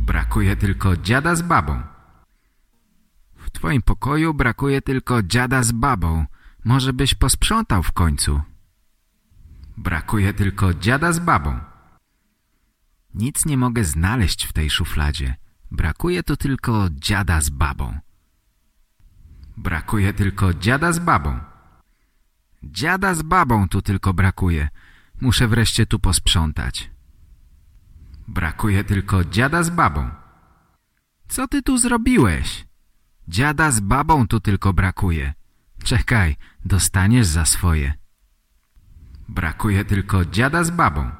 Brakuje tylko dziada z babą. W twoim pokoju brakuje tylko dziada z babą. Może byś posprzątał w końcu. Brakuje tylko dziada z babą. Nic nie mogę znaleźć w tej szufladzie. Brakuje tu tylko dziada z babą. Brakuje tylko dziada z babą. Dziada z babą tu tylko brakuje. Muszę wreszcie tu posprzątać. Brakuje tylko dziada z babą. Co ty tu zrobiłeś? Dziada z babą tu tylko brakuje. Czekaj, dostaniesz za swoje. Brakuje tylko dziada z babą.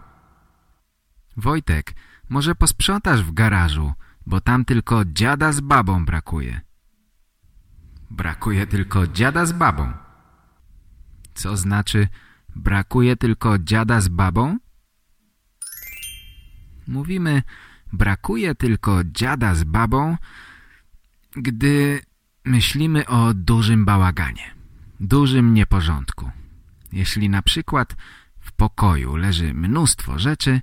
Wojtek, może posprzątasz w garażu, bo tam tylko dziada z babą brakuje. Brakuje tylko dziada z babą. Co znaczy brakuje tylko dziada z babą? Mówimy brakuje tylko dziada z babą, gdy myślimy o dużym bałaganie, dużym nieporządku. Jeśli na przykład w pokoju leży mnóstwo rzeczy,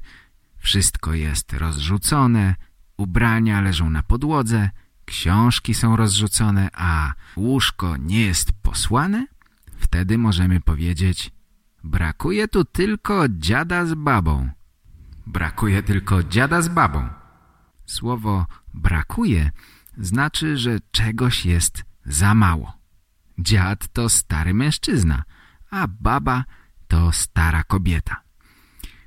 wszystko jest rozrzucone, ubrania leżą na podłodze, książki są rozrzucone, a łóżko nie jest posłane, wtedy możemy powiedzieć brakuje tu tylko dziada z babą. Brakuje tylko dziada z babą. Słowo brakuje znaczy, że czegoś jest za mało. Dziad to stary mężczyzna, a baba to stara kobieta.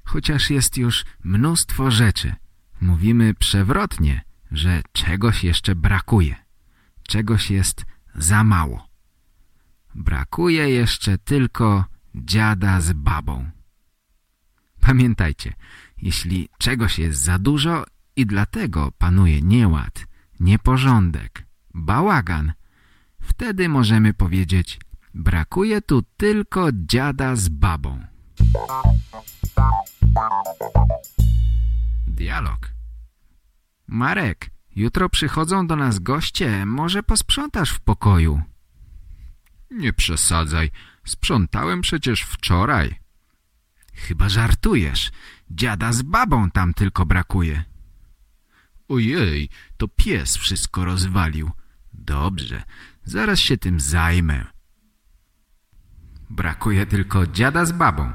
Chociaż jest już mnóstwo rzeczy, mówimy przewrotnie, że czegoś jeszcze brakuje. Czegoś jest za mało. Brakuje jeszcze tylko dziada z babą. Pamiętajcie, jeśli czegoś jest za dużo i dlatego panuje nieład, nieporządek, bałagan, wtedy możemy powiedzieć brakuje tu tylko dziada z babą. Dialog Marek, jutro przychodzą do nas goście, może posprzątasz w pokoju? Nie przesadzaj, sprzątałem przecież wczoraj. Chyba żartujesz, dziada z babą tam tylko brakuje. Ojej, to pies wszystko rozwalił. Dobrze, zaraz się tym zajmę. Brakuje tylko dziada z babą.